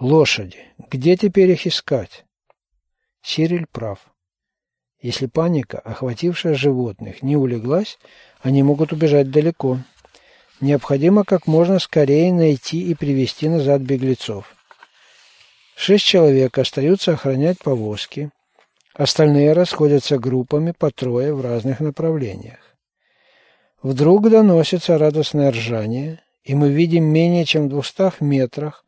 Лошади. Где теперь их искать? Сириль прав. Если паника, охватившая животных, не улеглась, они могут убежать далеко. Необходимо как можно скорее найти и привести назад беглецов. Шесть человек остаются охранять повозки. Остальные расходятся группами по трое в разных направлениях. Вдруг доносится радостное ржание, и мы видим менее чем в двухстах метрах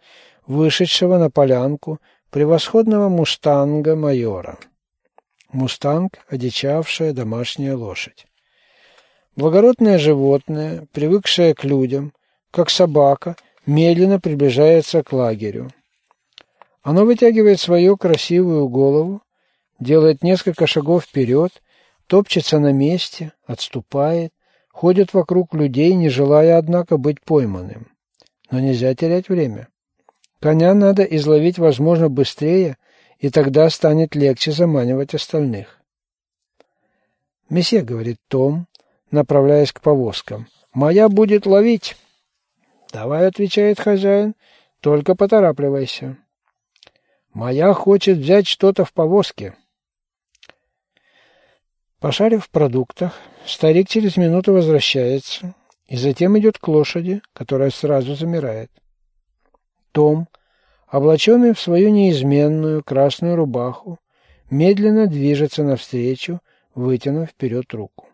вышедшего на полянку превосходного мустанга майора. Мустанг – одичавшая домашняя лошадь. Благородное животное, привыкшее к людям, как собака, медленно приближается к лагерю. Оно вытягивает свою красивую голову, делает несколько шагов вперед, топчется на месте, отступает, ходит вокруг людей, не желая, однако, быть пойманным. Но нельзя терять время. Коня надо изловить, возможно, быстрее, и тогда станет легче заманивать остальных. «Месье», — говорит Том, направляясь к повозкам, — «моя будет ловить». «Давай», — отвечает хозяин, — «только поторапливайся». «Моя хочет взять что-то в повозке». Пошарив в продуктах, старик через минуту возвращается и затем идет к лошади, которая сразу замирает. Том, облаченный в свою неизменную красную рубаху, медленно движется навстречу, вытянув вперед руку.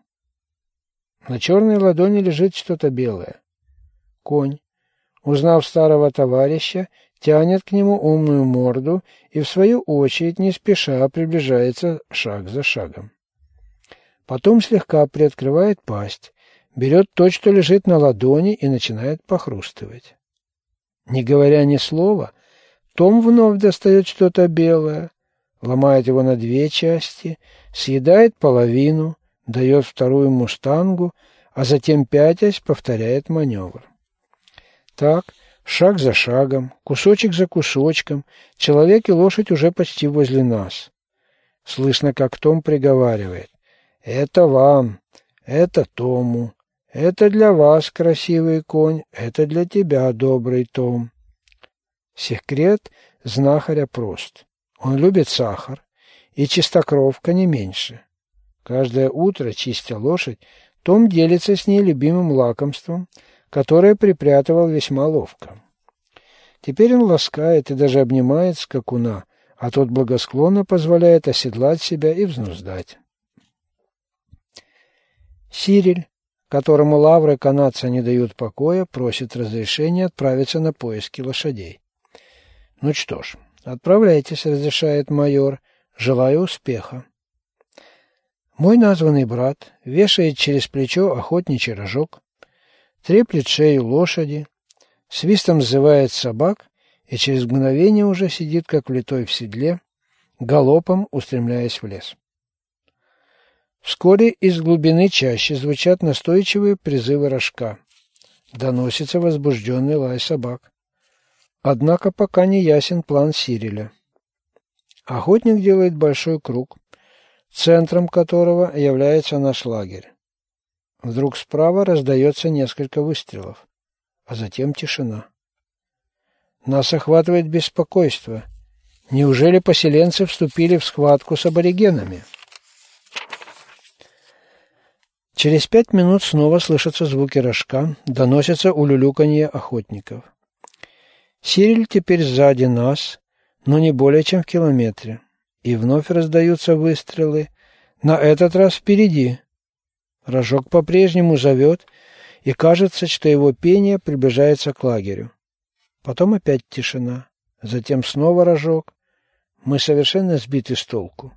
На черной ладони лежит что-то белое. Конь, узнав старого товарища, тянет к нему умную морду и, в свою очередь, не спеша приближается шаг за шагом. Потом слегка приоткрывает пасть, берет то, что лежит на ладони, и начинает похрустывать. Не говоря ни слова, Том вновь достает что-то белое, ломает его на две части, съедает половину, дает вторую мустангу, а затем, пятясь, повторяет маневр. Так, шаг за шагом, кусочек за кусочком, человек и лошадь уже почти возле нас. Слышно, как Том приговаривает. «Это вам, это Тому, это для вас, красивый конь, это для тебя, добрый Том. Секрет знахаря прост. Он любит сахар, и чистокровка не меньше. Каждое утро, чистя лошадь, том делится с ней любимым лакомством, которое припрятывал весьма ловко. Теперь он ласкает и даже обнимает скакуна, а тот благосклонно позволяет оседлать себя и взнуздать. Сириль, которому лавры канадца не дают покоя, просит разрешения отправиться на поиски лошадей. «Ну что ж, отправляйтесь», — разрешает майор. «Желаю успеха». Мой названный брат вешает через плечо охотничий рожок, треплет шею лошади, свистом зазывает собак и через мгновение уже сидит, как влитой в седле, галопом устремляясь в лес. Вскоре из глубины чаще звучат настойчивые призывы рожка. Доносится возбужденный лай собак. Однако пока не ясен план Сириля. Охотник делает большой круг, центром которого является наш лагерь. Вдруг справа раздается несколько выстрелов, а затем тишина. Нас охватывает беспокойство. Неужели поселенцы вступили в схватку с аборигенами? Через пять минут снова слышатся звуки рожка, доносятся улюлюканье охотников. Сириль теперь сзади нас, но не более чем в километре. И вновь раздаются выстрелы, на этот раз впереди. Рожок по-прежнему зовет, и кажется, что его пение приближается к лагерю. Потом опять тишина, затем снова рожок. Мы совершенно сбиты с толку.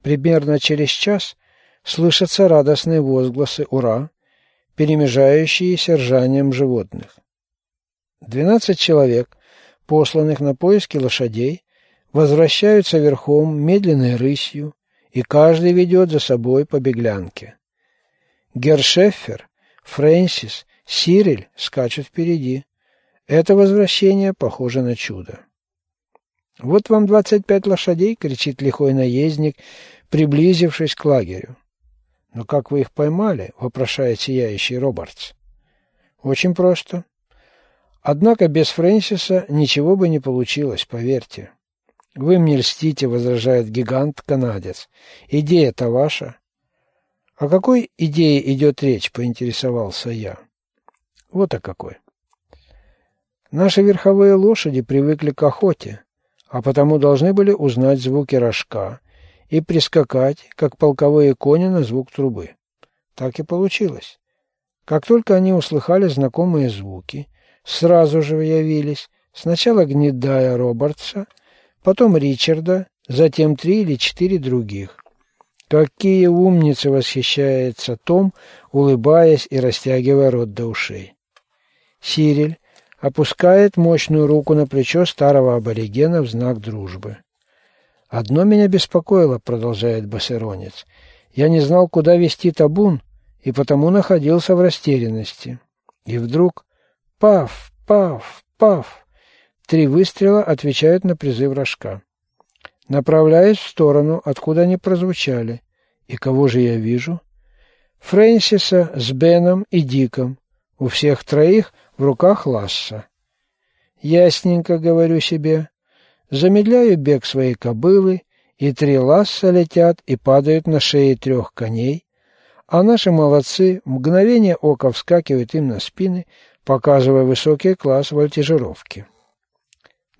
Примерно через час слышатся радостные возгласы «Ура!», перемежающиеся ржанием животных. Двенадцать человек, посланных на поиски лошадей, возвращаются верхом медленной рысью, и каждый ведет за собой по беглянке. Гершеффер, Фрэнсис, Сириль скачут впереди. Это возвращение похоже на чудо. «Вот вам двадцать пять лошадей!» — кричит лихой наездник, приблизившись к лагерю. «Но как вы их поймали?» — вопрошает сияющий Робертс. «Очень просто. Однако без Фрэнсиса ничего бы не получилось, поверьте. Вы мне льстите, возражает гигант-канадец. Идея-то ваша. О какой идее идет речь, поинтересовался я. Вот о какой. Наши верховые лошади привыкли к охоте, а потому должны были узнать звуки рожка и прискакать, как полковые кони на звук трубы. Так и получилось. Как только они услыхали знакомые звуки, сразу же явились сначала Гнедая Робертса, потом Ричарда, затем три или четыре других. Какие умницы восхищается Том, улыбаясь и растягивая рот до ушей. Сириль опускает мощную руку на плечо старого аборигена в знак дружбы. «Одно меня беспокоило», — продолжает басеронец. «Я не знал, куда вести табун, и потому находился в растерянности. И вдруг пав, пав, пав. Три выстрела отвечают на призыв рожка. Направляюсь в сторону, откуда они прозвучали. И кого же я вижу? Фрэнсиса с Беном и Диком. У всех троих в руках Ласса. Ясненько говорю себе. Замедляю бег своей кобылы, и три Ласса летят и падают на шеи трех коней, а наши молодцы мгновение ока вскакивают им на спины, показывая высокий класс вольтежировки.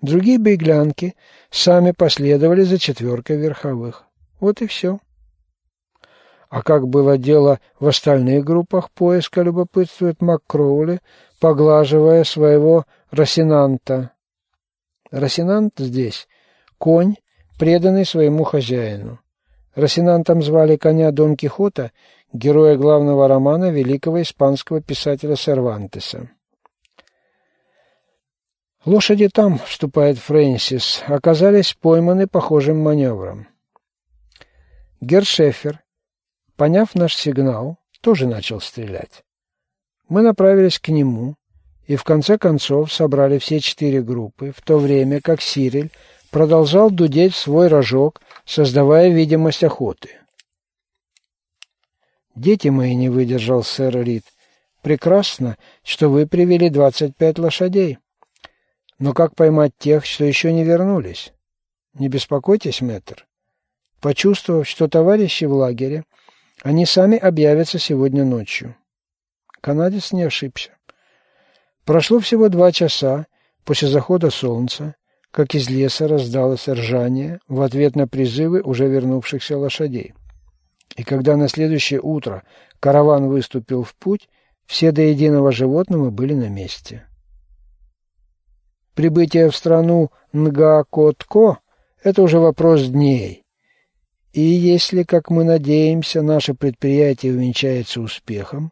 Другие беглянки сами последовали за четверкой верховых. Вот и все. А как было дело в остальных группах поиска, любопытствует МакКроули, поглаживая своего Росинанта. Росинант здесь — конь, преданный своему хозяину. Росинантом звали коня Дон Кихота, героя главного романа великого испанского писателя Сервантеса. Лошади там, вступает Фрэнсис, оказались пойманы похожим маневром. Гершефер, поняв наш сигнал, тоже начал стрелять. Мы направились к нему и в конце концов собрали все четыре группы, в то время как Сириль продолжал дудеть в свой рожок, создавая видимость охоты. «Дети мои», — не выдержал сэр Рид, — «прекрасно, что вы привели двадцать пять лошадей. Но как поймать тех, что еще не вернулись? Не беспокойтесь, мэтр. Почувствовав, что товарищи в лагере, они сами объявятся сегодня ночью». Канадец не ошибся. Прошло всего два часа после захода солнца, как из леса раздалось ржание в ответ на призывы уже вернувшихся лошадей. И когда на следующее утро караван выступил в путь, все до единого животного были на месте. Прибытие в страну Нгакотко – это уже вопрос дней. И если, как мы надеемся, наше предприятие увенчается успехом,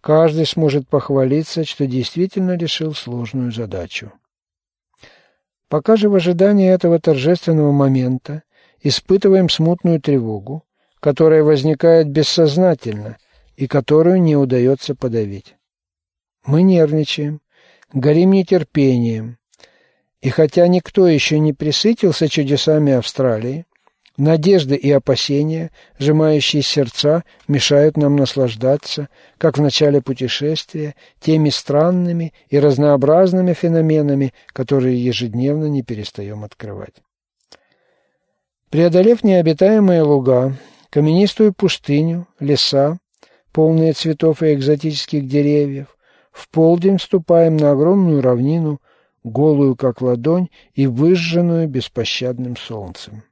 каждый сможет похвалиться, что действительно решил сложную задачу. Пока же в ожидании этого торжественного момента испытываем смутную тревогу, которая возникает бессознательно и которую не удается подавить. Мы нервничаем, горим нетерпением, и хотя никто еще не присытился чудесами Австралии, надежды и опасения, сжимающие сердца, мешают нам наслаждаться, как в начале путешествия, теми странными и разнообразными феноменами, которые ежедневно не перестаем открывать. Преодолев необитаемые луга, каменистую пустыню, леса, полные цветов и экзотических деревьев, в полдень вступаем на огромную равнину, голую как ладонь и выжженную беспощадным солнцем.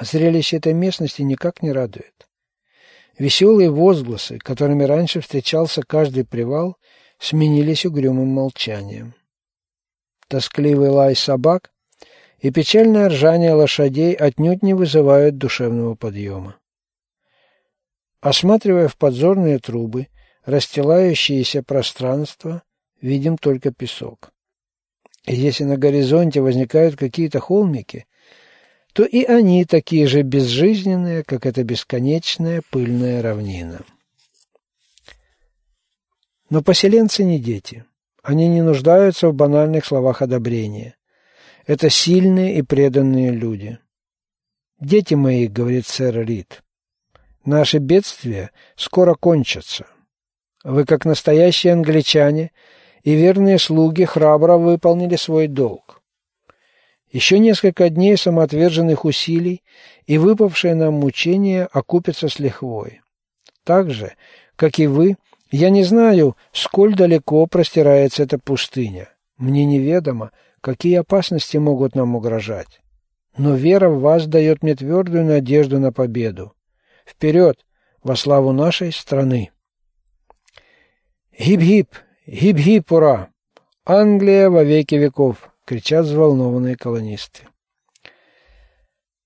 Зрелище этой местности никак не радует. Веселые возгласы, которыми раньше встречался каждый привал, сменились угрюмым молчанием. Тоскливый лай собак и печальное ржание лошадей отнюдь не вызывают душевного подъема. Осматривая в подзорные трубы расстилающееся пространство, видим только песок. И если на горизонте возникают какие-то холмики, то и они такие же безжизненные, как эта бесконечная пыльная равнина. Но поселенцы не дети. Они не нуждаются в банальных словах одобрения. Это сильные и преданные люди. «Дети мои», — говорит сэр Рид, — «наши бедствия скоро кончатся. Вы, как настоящие англичане, и верные слуги храбро выполнили свой долг. Еще несколько дней самоотверженных усилий и выпавшее нам мучение окупятся с лихвой. Так же, как и вы, я не знаю, сколь далеко простирается эта пустыня. Мне неведомо, какие опасности могут нам угрожать. Но вера в вас дает мне твердую надежду на победу. Вперед, во славу нашей страны! «Гип-гип! Гип-гип, ура! Англия во веки веков!» — кричат взволнованные колонисты.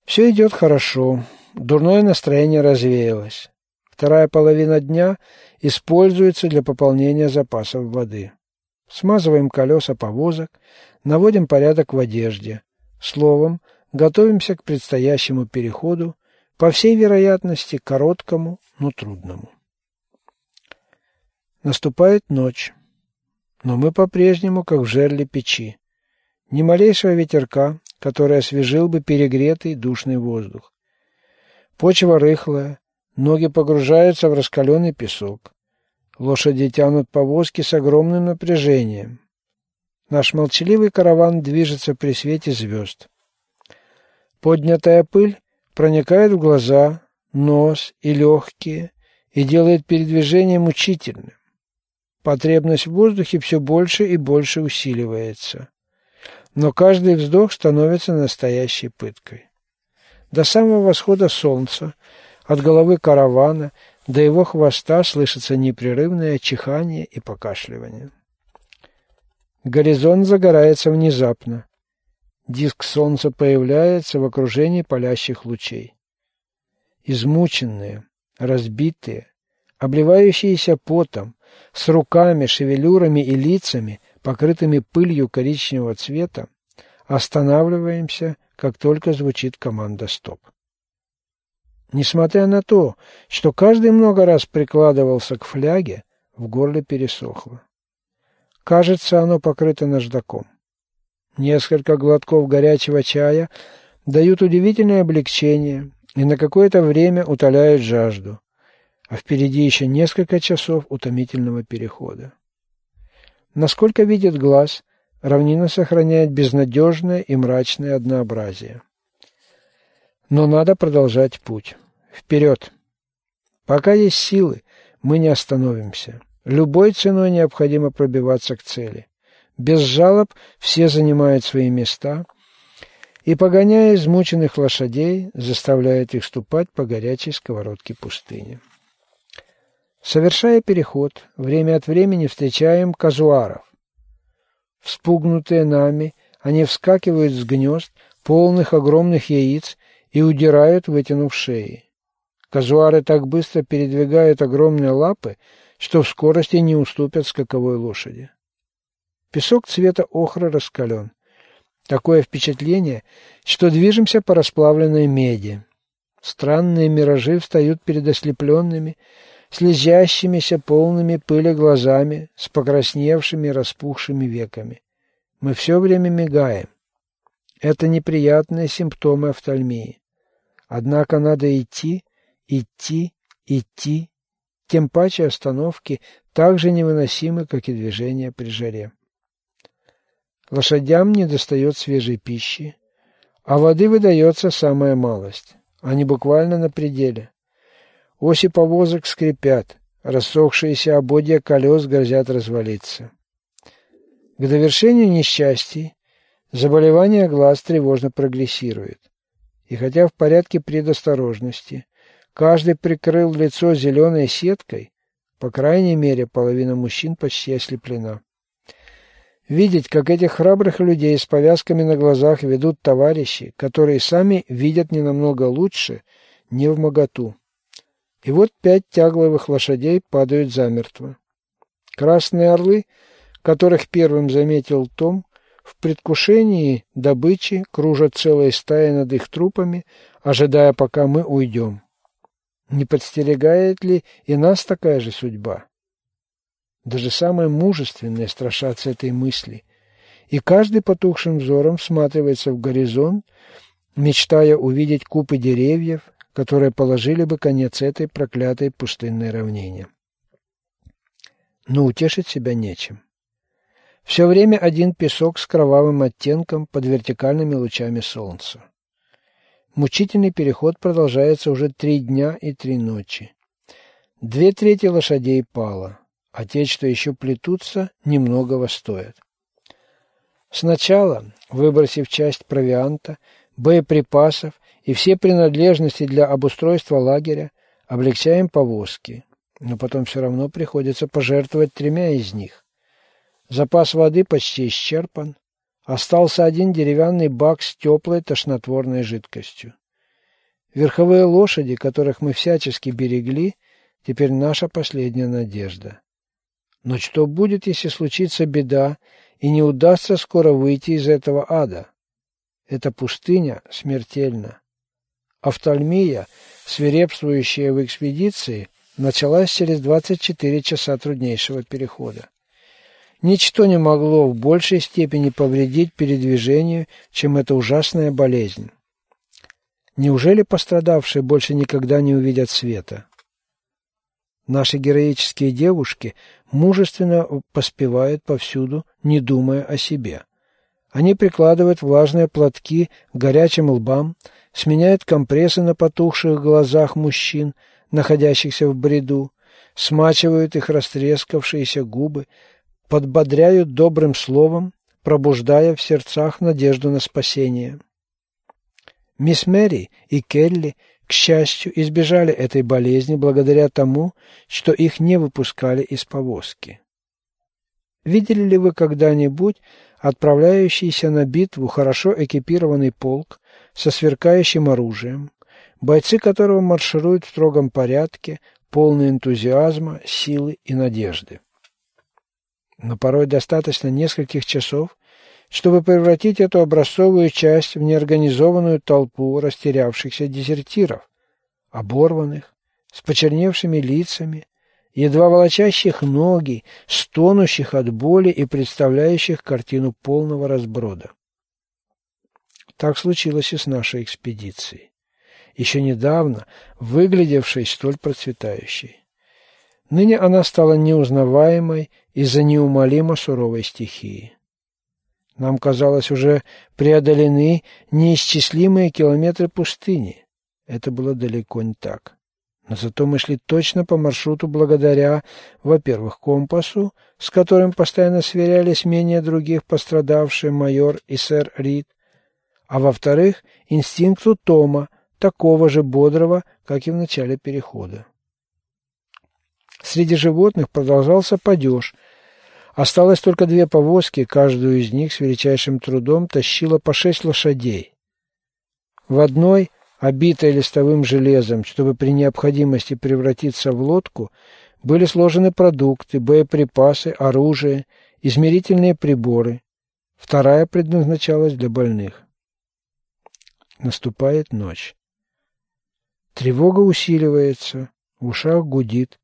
Все идет хорошо. Дурное настроение развеялось. Вторая половина дня используется для пополнения запасов воды. Смазываем колеса повозок, наводим порядок в одежде. Словом, готовимся к предстоящему переходу, по всей вероятности, короткому, но трудному. Наступает ночь, но мы по-прежнему как в жерле печи. Ни малейшего ветерка, который освежил бы перегретый душный воздух. Почва рыхлая, ноги погружаются в раскаленный песок. Лошади тянут повозки с огромным напряжением. Наш молчаливый караван движется при свете звезд. Поднятая пыль проникает в глаза, нос и легкие и делает передвижение мучительным. Потребность в воздухе все больше и больше усиливается. Но каждый вздох становится настоящей пыткой. До самого восхода солнца, от головы каравана до его хвоста слышится непрерывное чихание и покашливание. Горизонт загорается внезапно. Диск солнца появляется в окружении палящих лучей. Измученные, разбитые, обливающиеся потом, с руками, шевелюрами и лицами, покрытыми пылью коричневого цвета, останавливаемся, как только звучит команда «Стоп». Несмотря на то, что каждый много раз прикладывался к фляге, в горле пересохло. Кажется, оно покрыто наждаком. Несколько глотков горячего чая дают удивительное облегчение и на какое-то время утоляют жажду, а впереди еще несколько часов утомительного перехода. Насколько видит глаз, равнина сохраняет безнадежное и мрачное однообразие. Но надо продолжать путь. Вперед! Пока есть силы, мы не остановимся. Любой ценой необходимо пробиваться к цели. Без жалоб все занимают свои места и, погоняя измученных лошадей, заставляют их ступать по горячей сковородке пустыни. Совершая переход, время от времени встречаем казуаров. Вспугнутые нами, они вскакивают с гнезд, полных огромных яиц, и удирают, вытянув шеи. Казуары так быстро передвигают огромные лапы, что в скорости не уступят скаковой лошади. Песок цвета охры раскален. Такое впечатление, что движемся по расплавленной меди. Странные миражи встают перед ослепленными, слезящимися полными пыли глазами, с покрасневшими распухшими веками. Мы все время мигаем. Это неприятные симптомы офтальмии. Однако надо идти, идти, идти. Тем паче остановки так же невыносимы, как и движения при жаре. Лошадям не достает свежей пищи, а воды выдается самая малость. Они буквально на пределе. Оси повозок скрипят, рассохшиеся ободья колес грозят развалиться. К довершению несчастий заболевание глаз тревожно прогрессирует. И хотя в порядке предосторожности каждый прикрыл лицо зеленой сеткой, по крайней мере, половина мужчин почти ослеплена. Видеть, как этих храбрых людей с повязками на глазах ведут товарищи, которые сами видят не намного лучше, не в моготу. И вот пять тягловых лошадей падают замертво. Красные орлы, которых первым заметил Том, в предвкушении добычи кружат целые стаи над их трупами, ожидая, пока мы уйдем. Не подстерегает ли и нас такая же судьба? Даже самые мужественные страшатся этой мысли, и каждый потухшим взором всматривается в горизонт, мечтая увидеть купы деревьев, которые положили бы конец этой проклятой пустынной равнине. Но утешить себя нечем. Все время один песок с кровавым оттенком под вертикальными лучами солнца. Мучительный переход продолжается уже три дня и три ночи. Две трети лошадей пало, а те, что еще плетутся, немногого стоят. Сначала, выбросив часть провианта, боеприпасов и все принадлежности для обустройства лагеря, облегчаем повозки, но потом все равно приходится пожертвовать тремя из них. Запас воды почти исчерпан, Остался один деревянный бак с теплой тошнотворной жидкостью. Верховые лошади, которых мы всячески берегли, теперь наша последняя надежда. Но что будет, если случится беда и не удастся скоро выйти из этого ада? Эта пустыня смертельна. Офтальмия, свирепствующая в экспедиции, началась через 24 часа труднейшего перехода. Ничто не могло в большей степени повредить передвижению, чем эта ужасная болезнь. Неужели пострадавшие больше никогда не увидят света? Наши героические девушки мужественно поспевают повсюду, не думая о себе. Они прикладывают влажные платки к горячим лбам, сменяют компрессы на потухших глазах мужчин, находящихся в бреду, смачивают их растрескавшиеся губы, подбодряют добрым словом, пробуждая в сердцах надежду на спасение. Мисс Мэри и Келли, к счастью, избежали этой болезни благодаря тому, что их не выпускали из повозки. Видели ли вы когда-нибудь отправляющийся на битву хорошо экипированный полк со сверкающим оружием, бойцы которого маршируют в строгом порядке, полные энтузиазма, силы и надежды? но порой достаточно нескольких часов, чтобы превратить эту образцовую часть в неорганизованную толпу растерявшихся дезертиров, оборванных, с почерневшими лицами, едва волочащих ноги, стонущих от боли и представляющих картину полного разброда. Так случилось и с нашей экспедицией, еще недавно выглядевшей столь процветающей. Ныне она стала неузнаваемой из-за неумолимо суровой стихии. Нам казалось уже преодолены неисчислимые километры пустыни. Это было далеко не так. Но зато мы шли точно по маршруту благодаря, во-первых, компасу, с которым постоянно сверялись менее других пострадавшие майор и сэр Рид, а во-вторых, инстинкту Тома, такого же бодрого, как и в начале перехода. Среди животных продолжался падеж. Осталось только две повозки, каждую из них с величайшим трудом тащила по шесть лошадей. В одной, обитой листовым железом, чтобы при необходимости превратиться в лодку, были сложены продукты, боеприпасы, оружие, измерительные приборы. Вторая предназначалась для больных. Наступает ночь. Тревога усиливается, в ушах гудит.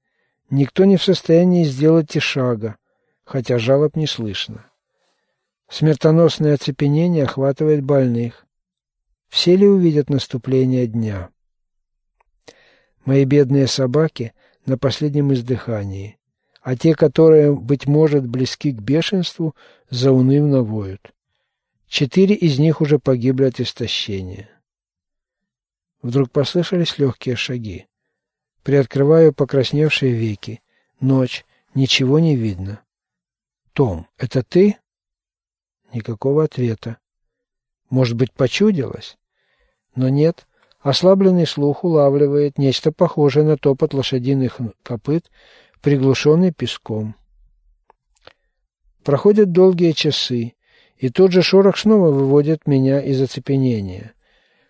Никто не в состоянии сделать и шага, хотя жалоб не слышно. Смертоносное оцепенение охватывает больных. Все ли увидят наступление дня? Мои бедные собаки на последнем издыхании, а те, которые, быть может, близки к бешенству, заунывно воют. Четыре из них уже погибли от истощения. Вдруг послышались легкие шаги. Приоткрываю покрасневшие веки. Ночь. Ничего не видно. «Том, это ты?» Никакого ответа. Может быть, почудилось? Но нет. Ослабленный слух улавливает нечто похожее на топот лошадиных копыт, приглушенный песком. Проходят долгие часы, и тот же шорох снова выводит меня из оцепенения.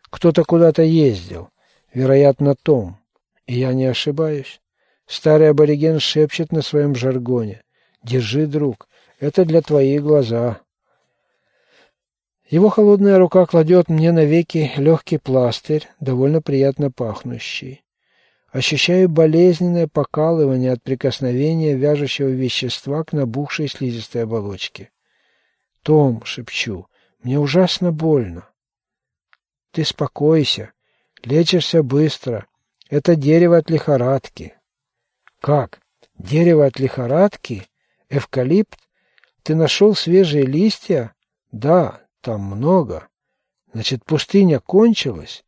Кто-то куда-то ездил, вероятно, Том. И я не ошибаюсь. Старый абориген шепчет на своем жаргоне. «Держи, друг, это для твоих глаза». Его холодная рука кладет мне на веки легкий пластырь, довольно приятно пахнущий. Ощущаю болезненное покалывание от прикосновения вяжущего вещества к набухшей слизистой оболочке. «Том», — шепчу, — «мне ужасно больно». «Ты спокойся, лечишься быстро, это дерево от лихорадки. Как? Дерево от лихорадки? Эвкалипт? Ты нашел свежие листья? Да, там много. Значит, пустыня кончилась?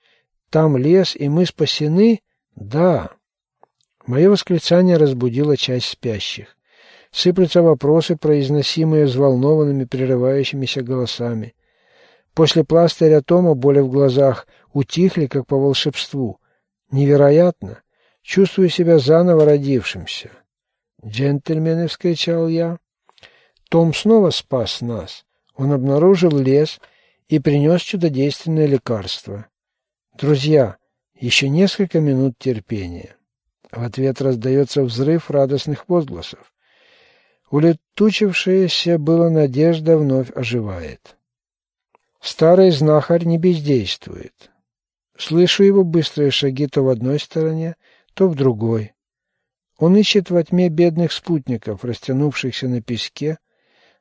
Там лес, и мы спасены? Да. Мое восклицание разбудило часть спящих. Сыплются вопросы, произносимые взволнованными, прерывающимися голосами. После пластыря Тома боли в глазах утихли, как по волшебству. Невероятно! Чувствую себя заново родившимся. «Джентльмены!» — вскричал я. Том снова спас нас. Он обнаружил лес и принес чудодейственное лекарство. Друзья, еще несколько минут терпения. В ответ раздается взрыв радостных возгласов. Улетучившаяся была надежда вновь оживает. Старый знахарь не бездействует. Слышу его быстрые шаги то в одной стороне, то в другой. Он ищет во тьме бедных спутников, растянувшихся на песке,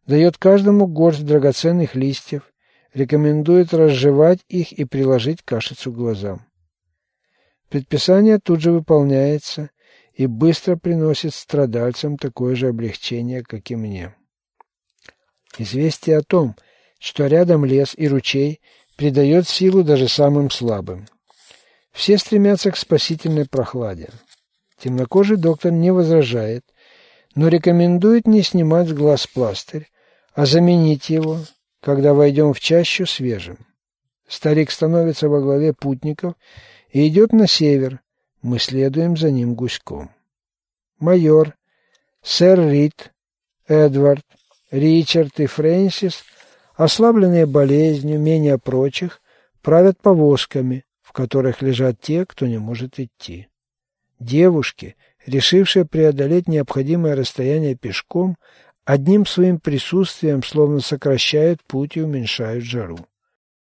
дает каждому горсть драгоценных листьев, рекомендует разжевать их и приложить кашицу к глазам. Предписание тут же выполняется и быстро приносит страдальцам такое же облегчение, как и мне. Известие о том, что рядом лес и ручей, придает силу даже самым слабым. Все стремятся к спасительной прохладе. Темнокожий доктор не возражает, но рекомендует не снимать с глаз пластырь, а заменить его, когда войдем в чащу свежим. Старик становится во главе путников и идет на север. Мы следуем за ним гуськом. Майор, сэр Рид, Эдвард, Ричард и Фрэнсис, ослабленные болезнью менее прочих, правят повозками, в которых лежат те, кто не может идти. Девушки, решившие преодолеть необходимое расстояние пешком, одним своим присутствием словно сокращают путь и уменьшают жару.